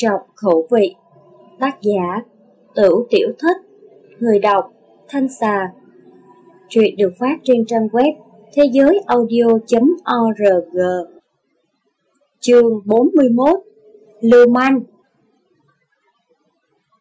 trọc khẩu vị Tác giả Tửu Tiểu Thích Người đọc Thanh Xà truyện được phát trên trang web thế giới audio.org Chương 41 Lưu manh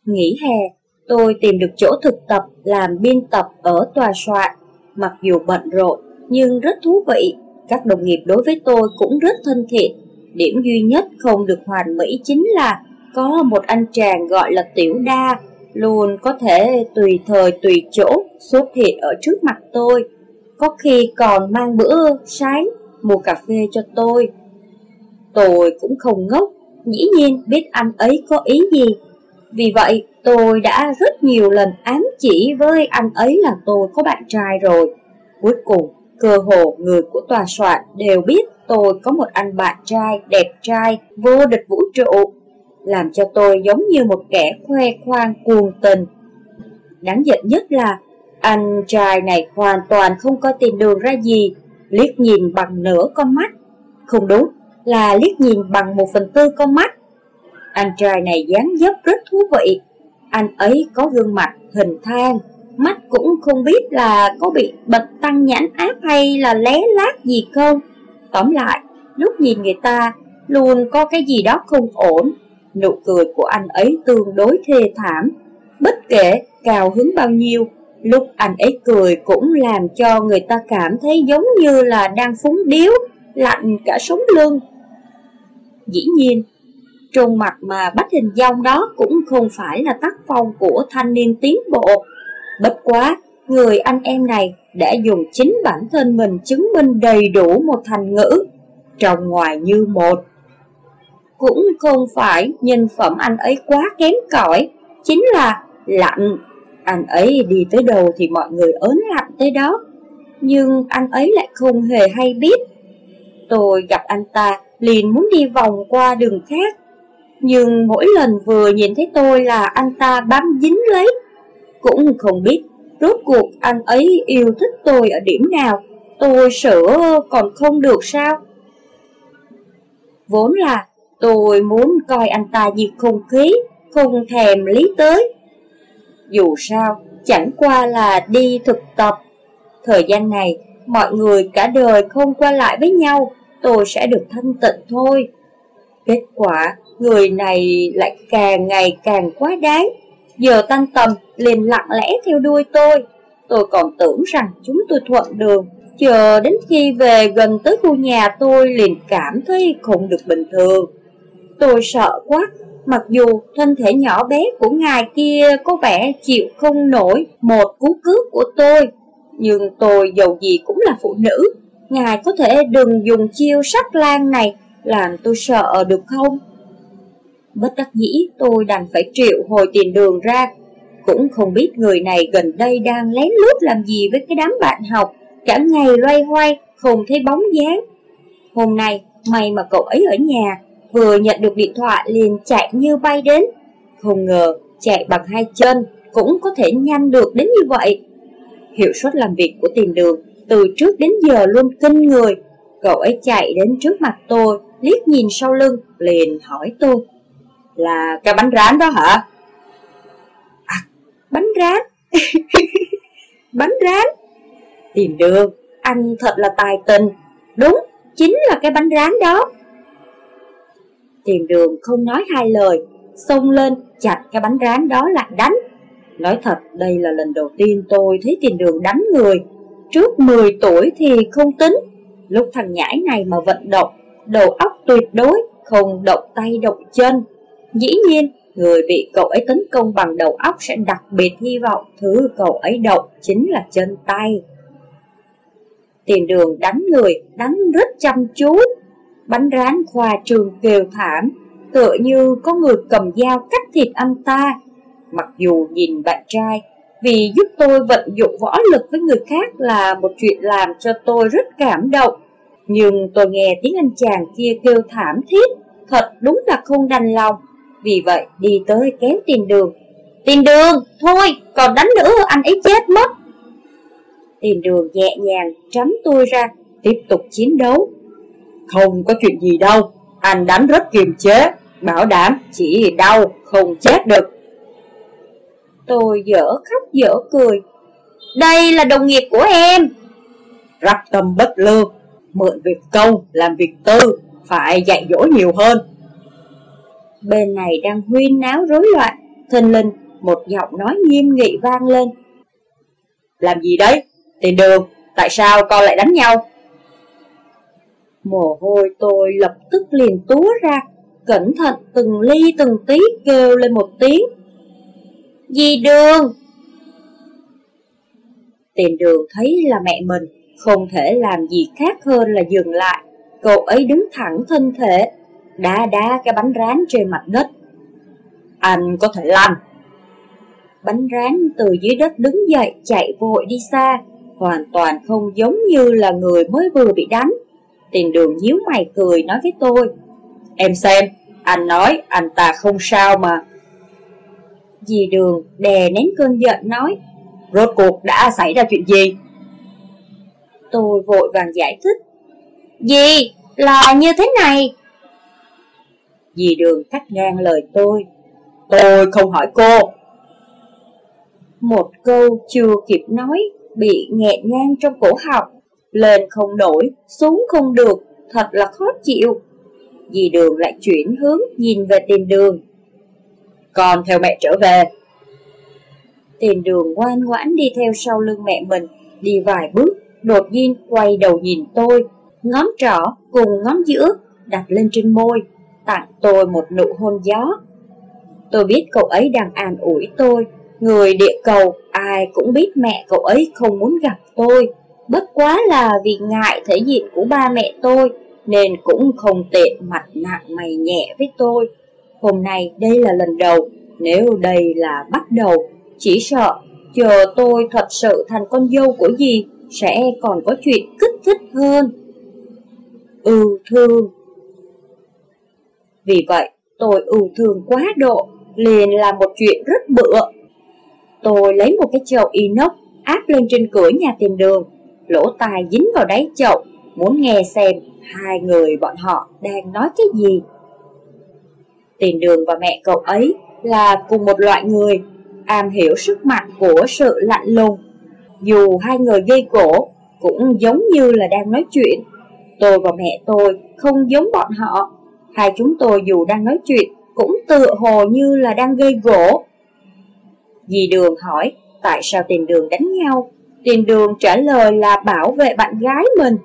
Nghỉ hè, tôi tìm được chỗ thực tập làm biên tập ở tòa soạn. Mặc dù bận rộn, nhưng rất thú vị. Các đồng nghiệp đối với tôi cũng rất thân thiện. Điểm duy nhất không được hoàn mỹ chính là có một anh chàng gọi là Tiểu Đa, luôn có thể tùy thời tùy chỗ xuất hiện ở trước mặt tôi. Có khi còn mang bữa sáng, mua cà phê cho tôi. Tôi cũng không ngốc, dĩ nhiên biết anh ấy có ý gì. Vì vậy, tôi đã rất nhiều lần ám chỉ với anh ấy là tôi có bạn trai rồi. Cuối cùng, cơ hồ người của tòa soạn đều biết tôi có một anh bạn trai đẹp trai, vô địch vũ trụ, làm cho tôi giống như một kẻ khoe khoang cuồng tình. Đáng giận nhất là anh trai này hoàn toàn không có tìm đường ra gì, liếc nhìn bằng nửa con mắt. Không đúng, là liếc nhìn bằng một phần tư con mắt. Anh trai này dáng dấp rất thú vị, anh ấy có gương mặt hình thang, mắt cũng không biết là có bị bật tăng nhãn áp hay là lé lát gì không. Tóm lại, lúc nhìn người ta luôn có cái gì đó không ổn. Nụ cười của anh ấy tương đối thê thảm. Bất kể cao hứng bao nhiêu, lúc anh ấy cười cũng làm cho người ta cảm thấy giống như là đang phúng điếu, lạnh cả sống lưng. Dĩ nhiên, trùng mặt mà bắt hình dong đó cũng không phải là tác phong của thanh niên tiến bộ. Bất quá, người anh em này đã dùng chính bản thân mình chứng minh đầy đủ một thành ngữ, trong ngoài như một. Cũng không phải nhân phẩm anh ấy quá kém cỏi, chính là lạnh. Anh ấy đi tới đâu thì mọi người ớn lạnh tới đó, nhưng anh ấy lại không hề hay biết. Tôi gặp anh ta liền muốn đi vòng qua đường khác, nhưng mỗi lần vừa nhìn thấy tôi là anh ta bám dính lấy. Cũng không biết rốt cuộc anh ấy yêu thích tôi ở điểm nào, tôi sửa còn không được sao? Vốn là tôi muốn coi anh ta như không khí, không thèm lý tới. Dù sao, chẳng qua là đi thực tập. Thời gian này, mọi người cả đời không qua lại với nhau, tôi sẽ được thanh tịnh thôi. Kết quả, người này lại càng ngày càng quá đáng. Giờ tăng tầm liền lặng lẽ theo đuôi tôi. Tôi còn tưởng rằng chúng tôi thuận đường. Chờ đến khi về gần tới khu nhà tôi liền cảm thấy không được bình thường. Tôi sợ quá, mặc dù thân thể nhỏ bé của ngài kia có vẻ chịu không nổi một cú cướp của tôi. Nhưng tôi dầu gì cũng là phụ nữ, ngài có thể đừng dùng chiêu sắc lan này làm tôi sợ được không? Bất đắc dĩ tôi đành phải triệu hồi tiền đường ra Cũng không biết người này gần đây đang lén lút làm gì với cái đám bạn học Cả ngày loay hoay, không thấy bóng dáng Hôm nay, may mà cậu ấy ở nhà Vừa nhận được điện thoại liền chạy như bay đến Không ngờ, chạy bằng hai chân cũng có thể nhanh được đến như vậy Hiệu suất làm việc của tiền đường từ trước đến giờ luôn kinh người Cậu ấy chạy đến trước mặt tôi, liếc nhìn sau lưng, liền hỏi tôi là cái bánh rán đó hả? À, bánh rán? bánh rán? Tìm đường, anh thật là tài tình. Đúng, chính là cái bánh rán đó. Tiền đường không nói hai lời, xông lên chặt cái bánh rán đó lại đánh. Nói thật, đây là lần đầu tiên tôi thấy tiền đường đánh người. Trước 10 tuổi thì không tính, lúc thằng nhãi này mà vận động, đầu óc tuyệt đối, không động tay động chân, Dĩ nhiên, người bị cậu ấy tấn công bằng đầu óc sẽ đặc biệt hy vọng thứ cậu ấy động chính là chân tay. Tiền đường đánh người, đánh rất chăm chú. Bánh rán khoa trường kêu thảm, tựa như có người cầm dao cắt thịt anh ta. Mặc dù nhìn bạn trai, vì giúp tôi vận dụng võ lực với người khác là một chuyện làm cho tôi rất cảm động. Nhưng tôi nghe tiếng anh chàng kia kêu thảm thiết, thật đúng là không đành lòng. Vì vậy đi tới kéo tiền đường Tiền đường, thôi, còn đánh nữa anh ấy chết mất Tiền đường nhẹ nhàng tránh tôi ra Tiếp tục chiến đấu không có chuyện gì đâu. Anh đánh rất kiềm chế Bảo đảm chỉ đau không chết được. Tôi dở khóc dở cười. Đây là đồng nghiệp của em. Rắc tâm bất lương Mượn việc công làm việc tư Phải dạy dỗ nhiều hơn. Bên này đang huyên náo rối loạn Thình linh một giọng nói nghiêm nghị vang lên. Làm gì đấy? Tiền đường, tại sao con lại đánh nhau? Mồ hôi tôi lập tức liền túa ra, Cẩn thận từng ly từng tí kêu lên một tiếng. Dì đường! Tiền đường thấy là mẹ mình, Không thể làm gì khác hơn là dừng lại. Cậu ấy đứng thẳng thân thể, Đá đá cái bánh rán trên mặt đất. Anh có thể làm. Bánh rán từ dưới đất đứng dậy, chạy vội đi xa. Hoàn toàn không giống như là người mới vừa bị đánh. Tiền đường nhíu mày cười nói với tôi. Em xem, anh nói anh ta không sao mà. Dì đường đè nén cơn giận nói Rốt cuộc đã xảy ra chuyện gì? Tôi vội vàng giải thích Dì, là như thế này. Dì đường cắt ngang lời tôi Tôi không hỏi cô. Một câu chưa kịp nói Bị nghẹn ngang trong cổ họng. Lên không nổi, xuống không được Thật là khó chịu. Dì đường lại chuyển hướng nhìn về tiền đường. Con theo mẹ trở về. Tiền đường ngoan ngoãn đi theo sau lưng mẹ mình Đi vài bước Đột nhiên quay đầu nhìn tôi. Ngón trỏ cùng ngón giữa Đặt lên trên môi Tặng tôi một nụ hôn gió. Tôi biết cậu ấy đang an ủi tôi Người địa cầu ai cũng biết mẹ cậu ấy không muốn gặp tôi. Bất quá là vì ngại thể diện của ba mẹ tôi, Nên cũng không tệ mặt nặng mày nhẹ với tôi. Hôm nay đây là lần đầu, Nếu đây là bắt đầu, Chỉ sợ chờ tôi thật sự thành con dâu của dì Sẽ còn có chuyện kích thích hơn. Ừ thương. Vì vậy, tôi ưu thương quá độ, Liền làm một chuyện rất bựa. Tôi lấy một cái chậu inox áp lên trên cửa nhà tiền đường Lỗ tai dính vào đáy chậu, Muốn nghe xem hai người bọn họ đang nói cái gì. Tiền đường và mẹ cậu ấy là cùng một loại người, Am hiểu sức mạnh của sự lạnh lùng. Dù hai người gây cổ Cũng giống như là đang nói chuyện. Tôi và mẹ tôi không giống bọn họ. Hai chúng tôi dù đang nói chuyện Cũng tựa hồ như là đang gây gỗ. Dì Đường hỏi, tại sao tiền đường đánh nhau? Tiền đường trả lời là bảo vệ bạn gái mình.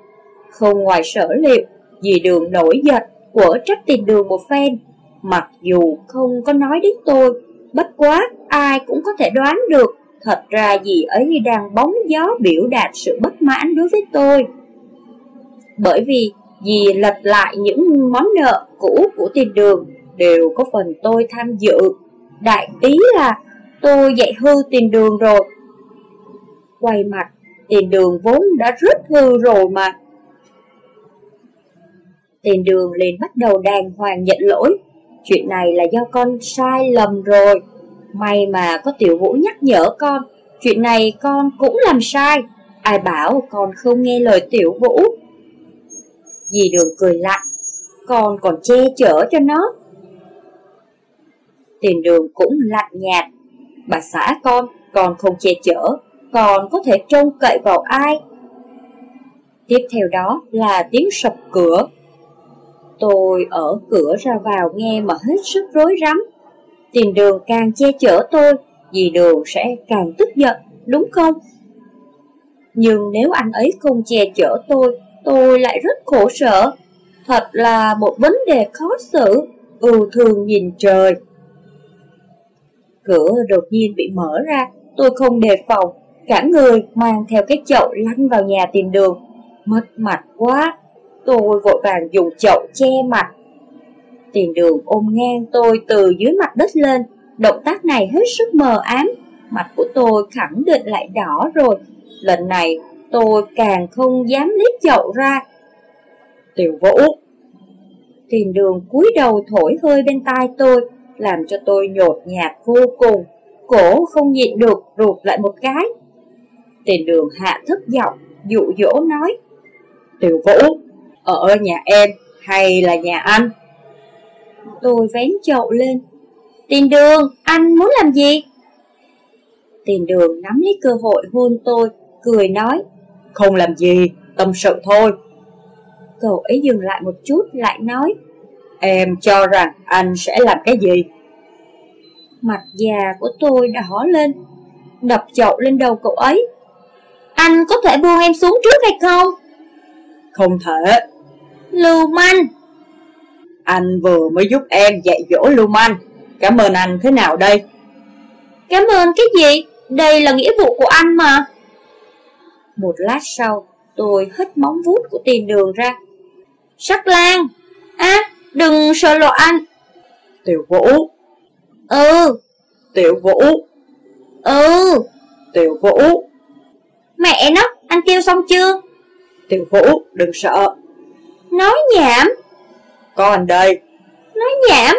Không ngoài sở liệu Dì đường nổi giận của trách tiền đường một phen. Mặc dù không có nói đến tôi, Bất quá ai cũng có thể đoán được Thật ra dì ấy đang bóng gió biểu đạt sự bất mãn đối với tôi. Bởi vì dì lật lại những món nợ cũ của tiền đường Đều có phần tôi tham dự. Đại ý là tôi dạy hư tiền đường rồi Quay mặt, tiền đường vốn đã rất hư rồi mà. Tiền đường liền bắt đầu đàng hoàng nhận lỗi. Chuyện này là do con sai lầm rồi. May mà có tiểu vũ nhắc nhở con Chuyện này con cũng làm sai. Ai bảo con không nghe lời tiểu vũ? Dì đường cười lạnh Con còn che chở cho nó. Tiền đường cũng lạnh nhạt Bà xã con Con không che chở. Còn có thể trông cậy vào ai Tiếp theo đó là tiếng sập cửa Tôi ở cửa ra vào nghe mà hết sức rối rắm. Tiền đường càng che chở tôi, dì đường sẽ càng tức giận, đúng không? Nhưng nếu anh ấy không che chở tôi, tôi lại rất khổ sở. Thật là một vấn đề khó xử, ưu thường nhìn trời. Cửa đột nhiên bị mở ra, tôi không đề phòng, cả người mang theo cái chậu lăn vào nhà tìm đường. Mất mặt quá, Tôi vội vàng dùng chậu che mặt. tìm đường ôm ngang tôi từ dưới mặt đất lên, động tác này hết sức mờ ám. Mặt của tôi khẳng định lại đỏ rồi. Lần này tôi càng không dám lấy chậu ra. Tiểu vũ! tìm đường cúi đầu thổi hơi bên tai tôi, làm cho tôi nhột nhạt vô cùng. Cổ không nhịn được rụt lại một cái. Tiền đường hạ thấp giọng, dụ dỗ nói. Tiểu vũ, ở nhà em hay là nhà anh? Tôi vén chậu lên. Tiền đường, anh muốn làm gì? Tiền đường nắm lấy cơ hội hôn tôi, cười nói. Không làm gì, tâm sự thôi. Cậu ấy dừng lại một chút lại nói. Em cho rằng anh sẽ làm cái gì? Mặt già của tôi đỏ lên, đập chậu lên đầu cậu ấy. Anh có thể buông em xuống trước hay không? Không thể. Lưu manh. Anh vừa mới giúp em dạy dỗ lưu manh. Cảm ơn anh thế nào đây? Cảm ơn cái gì? Đây là nghĩa vụ của anh mà. Một lát sau, tôi hít móng vuốt của tiền đường ra. Sắc Lan! À, đừng sợ lộ anh. Tiểu Vũ! Ừ! Tiểu Vũ! Ừ! Tiểu Vũ! Mẹ nó, anh kêu xong chưa? Tiểu Vũ, đừng sợ. Nói nhảm. Có anh đây. Nói nhảm.